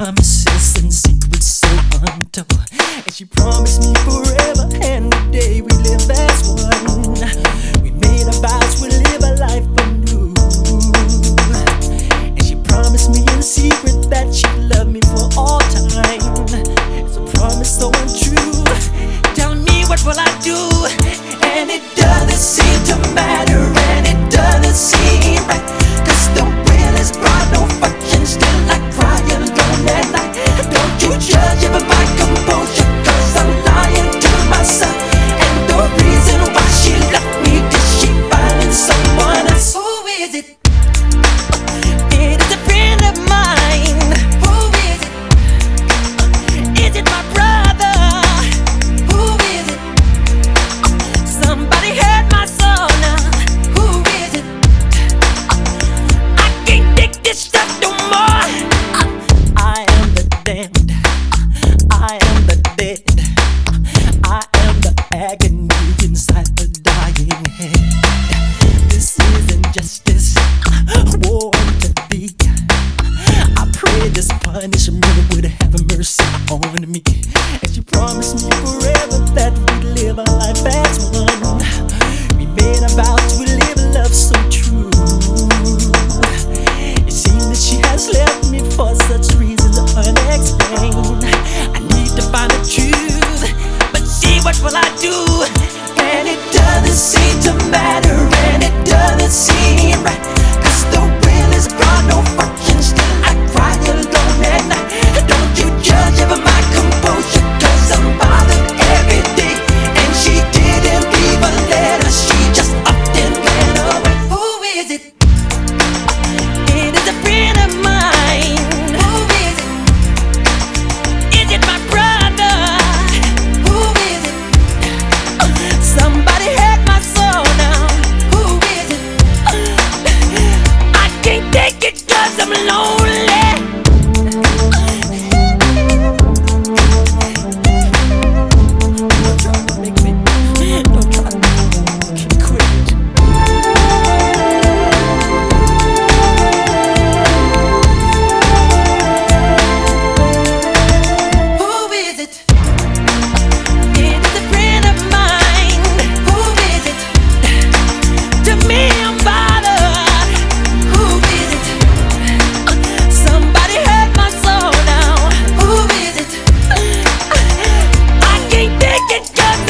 promises and secrets so untold. And she promised me forever and the day we live at. forever that we live a life as one. We made a vow to live a love so true. It seems that she has left me for such reasons unexplained. I need to find the truth, but see what will I do? And it doesn't seem to matter, and it doesn't seem right.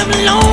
them alone.